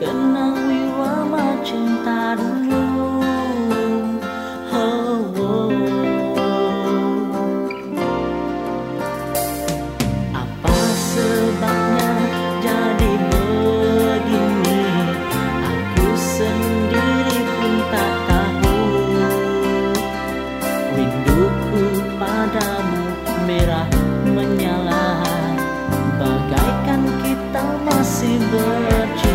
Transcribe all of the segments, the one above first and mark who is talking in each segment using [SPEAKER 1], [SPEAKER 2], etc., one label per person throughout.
[SPEAKER 1] kenang wiwama cinta dulu. Oh, oh, oh, apa sebabnya jadi begini? Aku sendiri pun tak tahu. Rinduku padamu merah menyala. Bagaikan kita masih bercerita.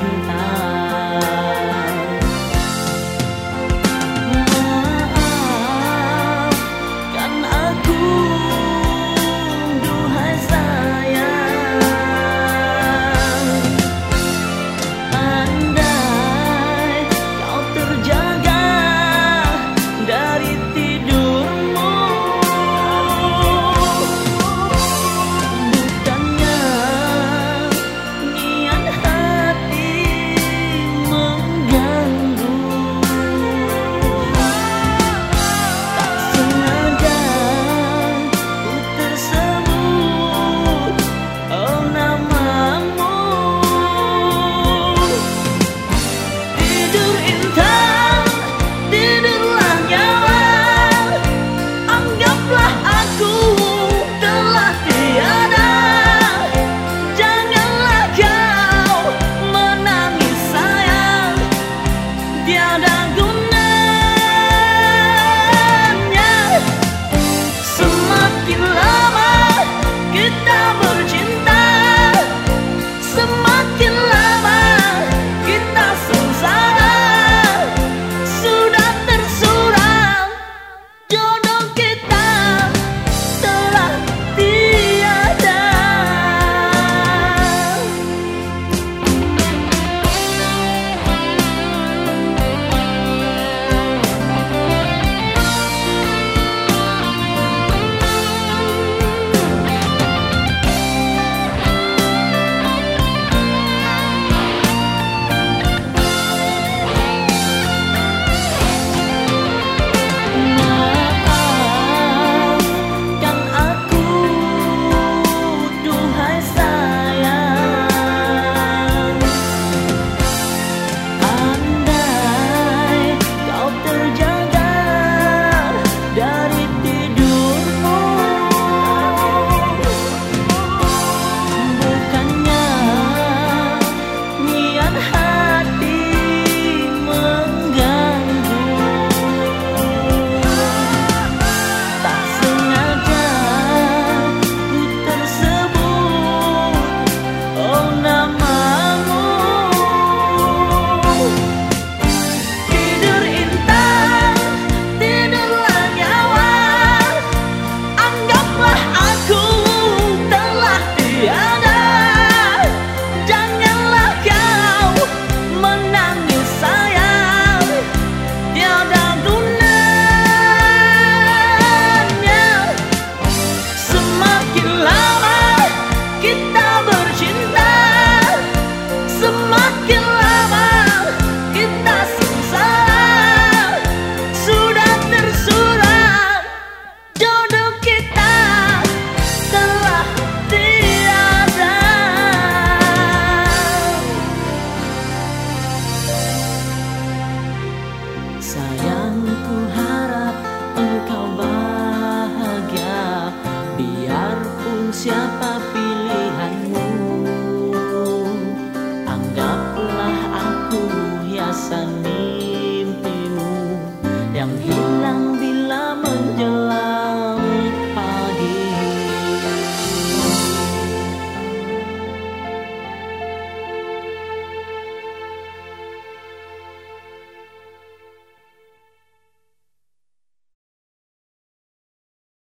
[SPEAKER 1] siapa pilih?